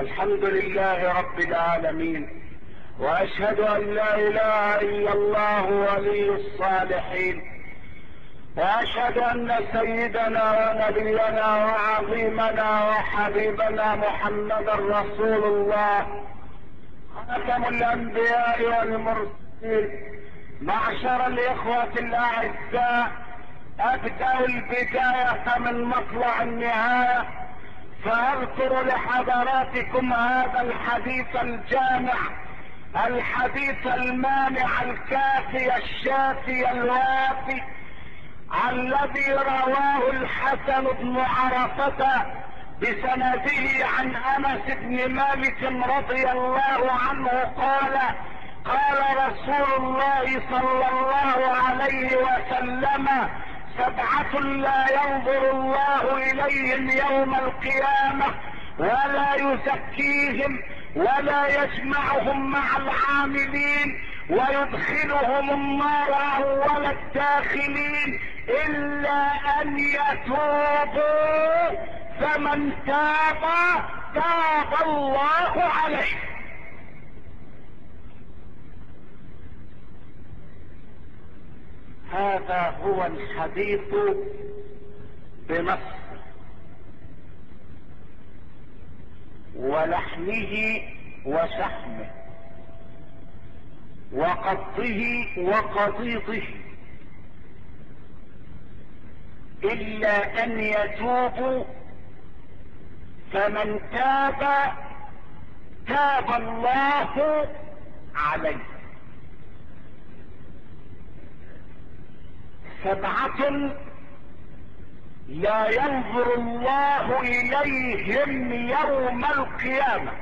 الحمد لله رب العالمين وأشهد أن لا إله إلا الله ولي الصالحين وأشهد أن سيدنا ونبينا وعظيمنا وحبيبنا محمدا رسول الله خاتم الأنبياء والمرسلين معشر الإخوة الأعزاء أبدأ البداية من مطلع النهاية. فاذكر لحضراتكم هذا الحديث الجامع الحديث المانع الكافي الشافي الوافي الذي رواه الحسن بن عرفة بسنده عن أنس بن مالك رضي الله عنه قال قال رسول الله صلى الله عليه وسلم سبعة لا ينظر الله إليهم يوم القيامة ولا يزكيهم ولا يجمعهم مع العاملين ويدخلهم النار أول الداخلين إلا أن يتوبوا. فمن تاب تاب الله عليه. هذا هو الحديث بنص ولحمه وشحمه وقضه وقضيضه إلا أن يتوبوا فمن تاب تاب الله عليه. سبعة لا ينظر الله إليهم يوم القيامة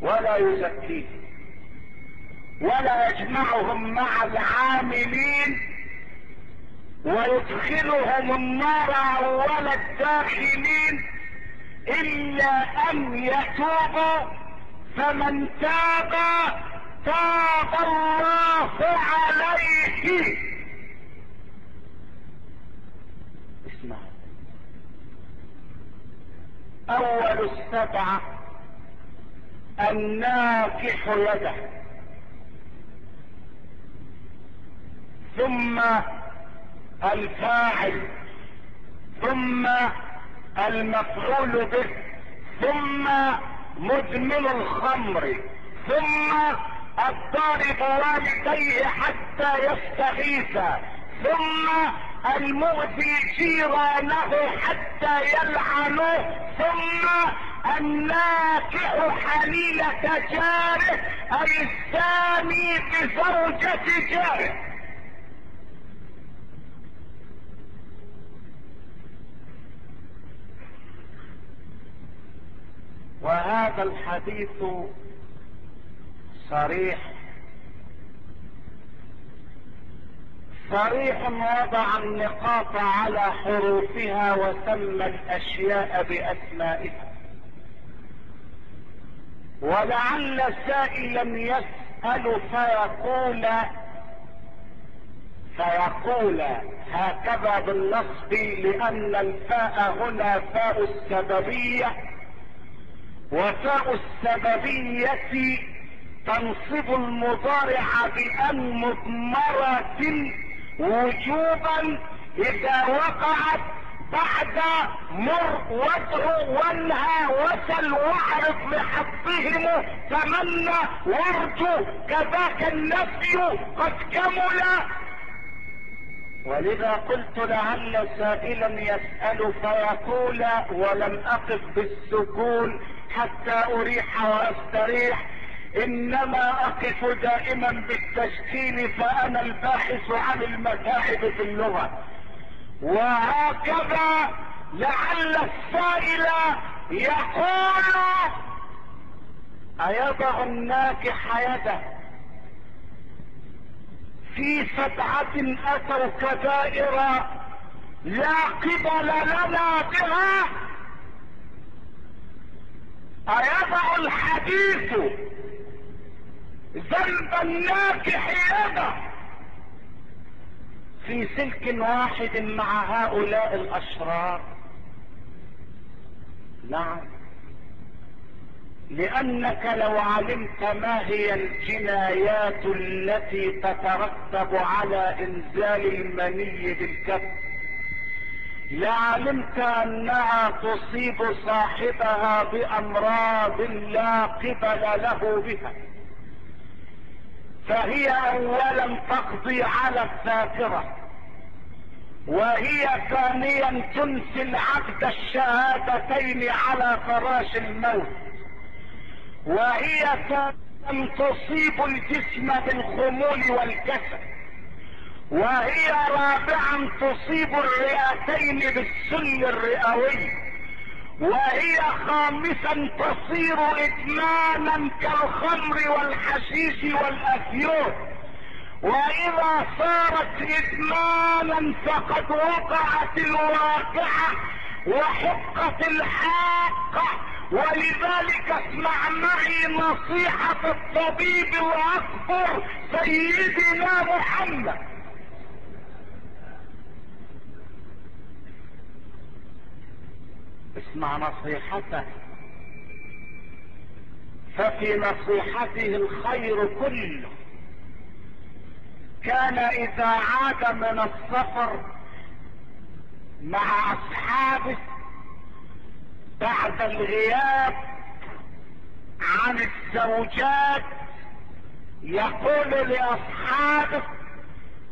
ولا يزكيهم ولا يجمعهم مع العاملين ويدخلهم النار أول الداخلين إلا أن يتوبوا فمن تاب تاب الله عليه اسمع. أول السبعة الناكح يده. ثم الفاعل. ثم المفعول به. ثم مدمن الخمر. ثم الضارب والديه حتى يستغيث. ثم المؤذي جيرانه حتى يلعنه. ثم الناكح حليلة جاره اي الثاني بزوجة جاره. وهذا الحديث صريح. صريح وضع النقاط على حروفها وسمى الاشياء بأسمائها. ولعل سائلا يسأل فيقول فيقول هكذا بالنصب لأن الفاء هنا فاء السببية وفاء السببية تنصب المضارع بأن مضمرة وجوبا إذا وقعت بعد مر وادع وانهى وسل واعرف لحظهم تمنى وارجو كذاك النفي قد كمل. ولذا قلت لعل سائلا يسأل فيقول ولم أقف بالسكون حتى أريح وأستريح. إنما أقف دائما بالتشكيل فأنا الباحث عن المتاعب في اللغة. وهكذا لعل السائل يقول أيضع الناكح يده في سبعة أتوا كبائر لا قبل لنا بها. أيضع الحديث ذنب الناكح يده. في سلك واحد مع هؤلاء الأشرار. نعم. لأنك لو علمت ما هي الجنايات التي تترتب على إنزال المني بالكف لعلمت أنها تصيب صاحبها بأمراض لا قبل له بها. فهي اولا تقضي على الذاكرة. وهي ثانيا تنسي العبد الشهادتين على فراش الموت. وهي ثالثا تصيب الجسم بالخمول والكسل. وهي رابعا تصيب الرئتين بالسل الرئوي. وهي خامسا تصير ادمانا كالخمر والحشيش والافيون وإذا صارت ادمانا فقد وقعت الواقعة وحقت الحاقة. ولذلك اسمع معي نصيحة الطبيب الأكبر سيدنا محمد. اسمع نصيحته. ففي نصيحته الخير كله. كان إذا عاد من السفر مع أصحابه بعد الغياب عن الزوجات يقول لأصحابه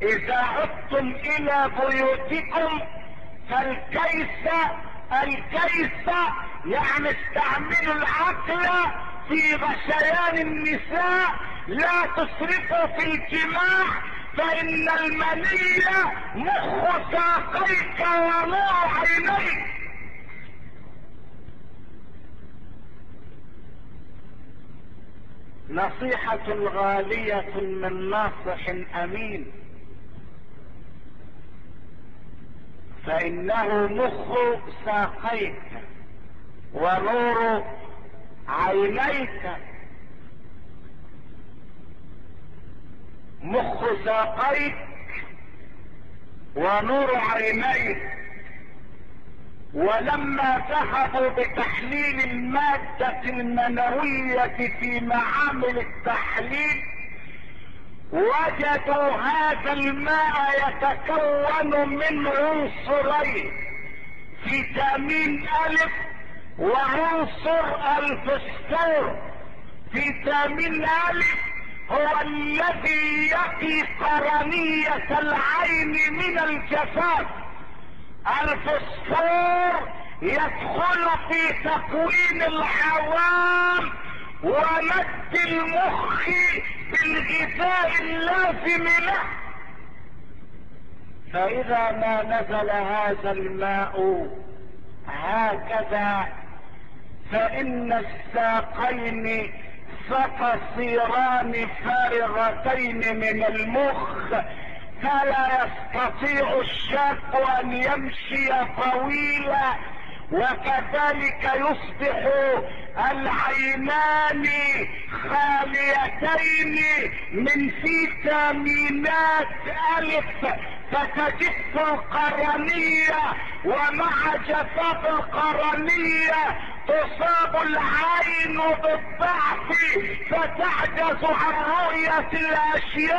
إذا عدتم إلى بيوتكم فالكيس الكيس يعني استعملوا العقل في غشيان النساء لا تسرفوا في الجماع فإن المني مخ ساقيك ونور عينيك. نصيحة غالية من ناصح أمين. فإنه مخ ساقيك ونور عينيك. مخ ساقيك ونور عينيك. ولما ذهبوا بتحليل المادة المنوية في معامل التحليل وجدوا هذا الماء يتكون من عنصرين فيتامين ألف وعنصر الفسفور. فيتامين ألف هو الذي يقي قرنية العين من الجفاف الفسفور يدخل في تكوين العوام ومد المخ بالغذاء اللازم له. فإذا ما نزل هذا الماء هكذا فإن الساقين ستصيران فارغتين من المخ فلا يستطيع الشاب أن يمشي طويلا. وكذلك يصبح العينان خاليتين من فيتامينات ألف فتجف القرنية ومع جفاف القرنية تصاب العين بالضعف فتعجز عن رؤية الأشياء